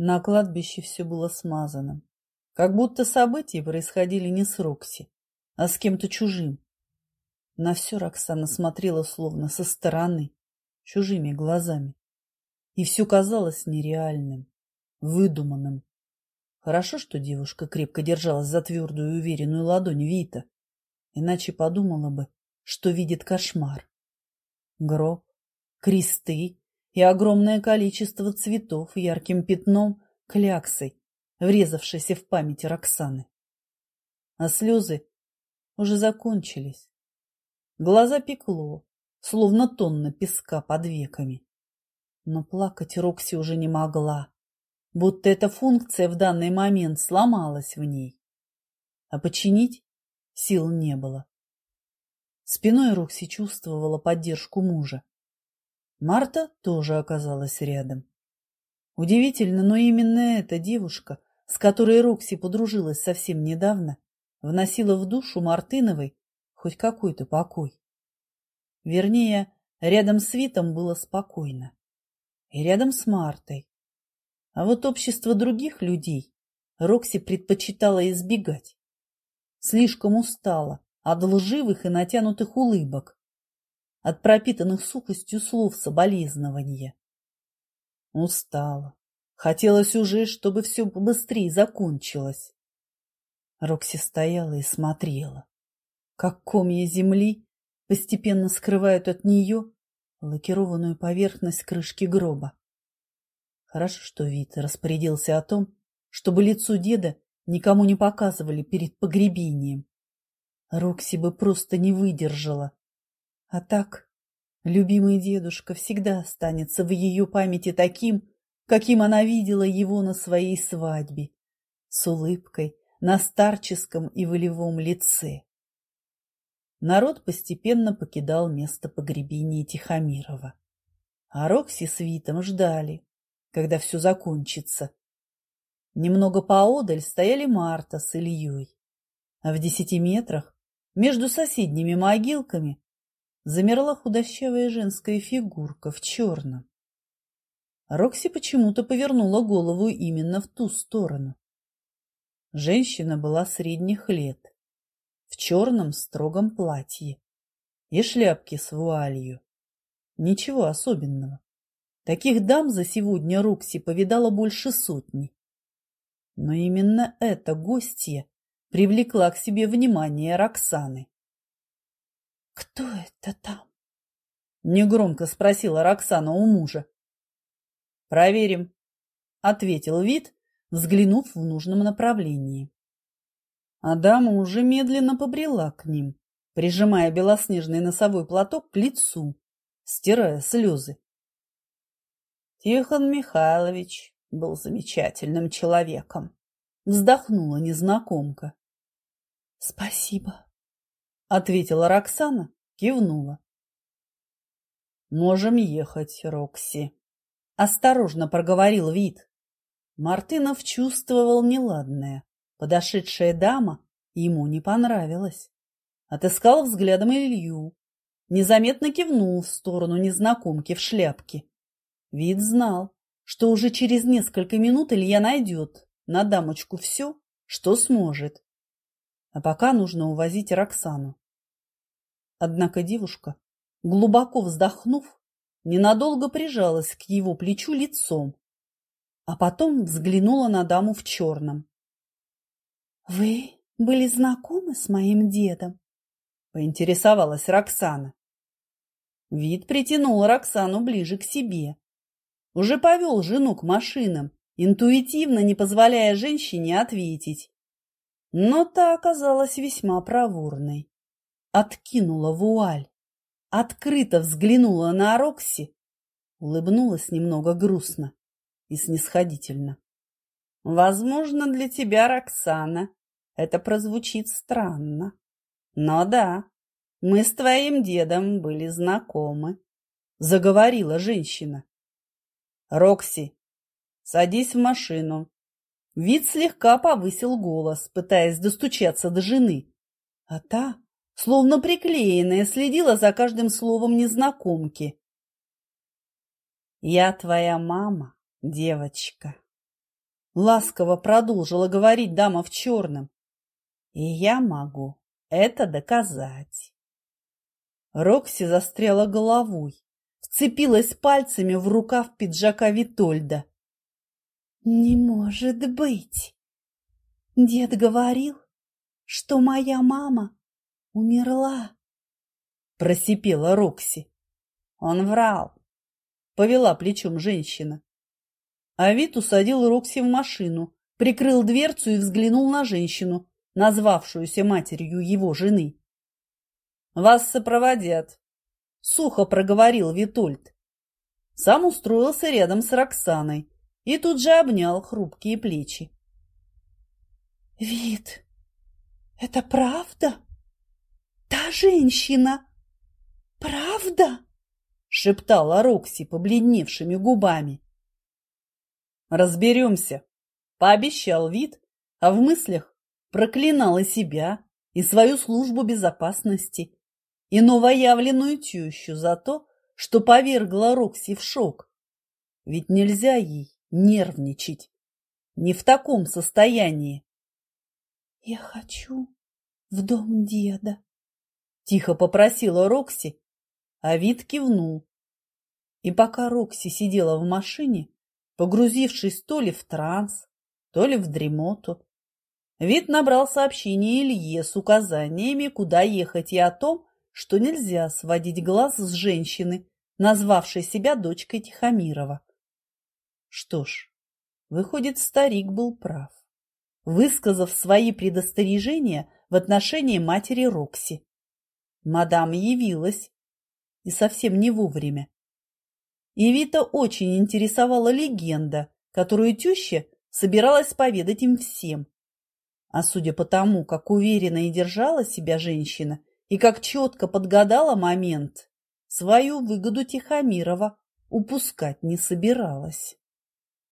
На кладбище все было смазано. Как будто события происходили не с Рокси, а с кем-то чужим. На все Роксана смотрела словно со стороны, чужими глазами. И все казалось нереальным, выдуманным. Хорошо, что девушка крепко держалась за твердую и уверенную ладонь Вита, иначе подумала бы, что видит кошмар. Гроб, кресты и огромное количество цветов ярким пятном, кляксой, врезавшейся в память Роксаны. А слезы уже закончились. Глаза пекло, словно тонна песка под веками. Но плакать Рокси уже не могла, будто эта функция в данный момент сломалась в ней. А починить сил не было. Спиной Рокси чувствовала поддержку мужа. Марта тоже оказалась рядом. Удивительно, но именно эта девушка, с которой Рокси подружилась совсем недавно, вносила в душу Мартыновой хоть какой-то покой. Вернее, рядом с Витом было спокойно. И рядом с Мартой. А вот общество других людей Рокси предпочитала избегать. Слишком устала от лживых и натянутых улыбок, от пропитанных сухостью слов соболезнования. Устала. Хотелось уже, чтобы все побыстрее закончилось. Рокси стояла и смотрела, как комья земли постепенно скрывают от нее лакированную поверхность крышки гроба. Хорошо, что Вит распорядился о том, чтобы лицо деда никому не показывали перед погребением. Рокси бы просто не выдержала. А так, любимый дедушка всегда останется в ее памяти таким, каким она видела его на своей свадьбе, с улыбкой, на старческом и волевом лице. Народ постепенно покидал место погребения Тихомирова. А Рокси с Витом ждали, когда все закончится. Немного поодаль стояли Марта с Ильей, а в десяти метрах между соседними могилками замерла худощавая женская фигурка в черном. Рокси почему-то повернула голову именно в ту сторону. Женщина была средних лет, в черном строгом платье и шляпке с вуалью. Ничего особенного. Таких дам за сегодня Рокси повидала больше сотни. Но именно эта гостья привлекла к себе внимание Роксаны. «Кто это там?» — негромко спросила Роксана у мужа. «Проверим», — ответил вид, взглянув в нужном направлении. Адама уже медленно побрела к ним, прижимая белоснежный носовой платок к лицу, стирая слезы. Тихон Михайлович был замечательным человеком, вздохнула незнакомка. — Спасибо, — ответила Роксана, кивнула. — Можем ехать, Рокси, — осторожно проговорил вид. Мартынов чувствовал неладное. Подошедшая дама ему не понравилась. Отыскал взглядом Илью. Незаметно кивнул в сторону незнакомки в шляпке. Вид знал, что уже через несколько минут Илья найдет на дамочку все, что сможет. А пока нужно увозить Роксану. Однако девушка, глубоко вздохнув, ненадолго прижалась к его плечу лицом а потом взглянула на даму в черном. — Вы были знакомы с моим дедом? — поинтересовалась Роксана. Вид притянул Роксану ближе к себе. Уже повел жену к машинам, интуитивно не позволяя женщине ответить. Но та оказалась весьма проворной. Откинула вуаль, открыто взглянула на Рокси, улыбнулась немного грустно и снисходительно. Возможно, для тебя, Роксана, это прозвучит странно. Но да, мы с твоим дедом были знакомы, заговорила женщина. Рокси, садись в машину. Вид слегка повысил голос, пытаясь достучаться до жены. А та, словно приклеенная, следила за каждым словом незнакомки. «Я твоя мама», девочка. Ласково продолжила говорить дама в черном. И я могу это доказать. Рокси застряла головой, вцепилась пальцами в рукав пиджака Витольда. «Не может быть! Дед говорил, что моя мама умерла!» Просипела Рокси. Он врал. Повела плечом женщина. А вид усадил Рокси в машину, прикрыл дверцу и взглянул на женщину, назвавшуюся матерью его жены. «Вас сопроводят», — сухо проговорил Витольд. Сам устроился рядом с Роксаной и тут же обнял хрупкие плечи. «Вид, это правда? Та женщина? Правда?» — шептала Рокси побледневшими губами. «Разберемся», — пообещал вид, а в мыслях проклинал и себя, и свою службу безопасности, и новоявленную тещу за то, что повергла Рокси в шок. Ведь нельзя ей нервничать. Не в таком состоянии. — Я хочу в дом деда, — тихо попросила Рокси, а вид кивнул. И пока Рокси сидела в машине, погрузившись то ли в транс, то ли в дремоту, вид набрал сообщение Илье с указаниями, куда ехать и о том, что нельзя сводить глаз с женщины, назвавшей себя дочкой Тихомирова. Что ж, выходит, старик был прав, высказав свои предостережения в отношении матери Рокси. Мадам явилась, и совсем не вовремя. И Вита очень интересовала легенда, которую теща собиралась поведать им всем. А судя по тому, как уверенно и держала себя женщина, и как четко подгадала момент, свою выгоду Тихомирова упускать не собиралась.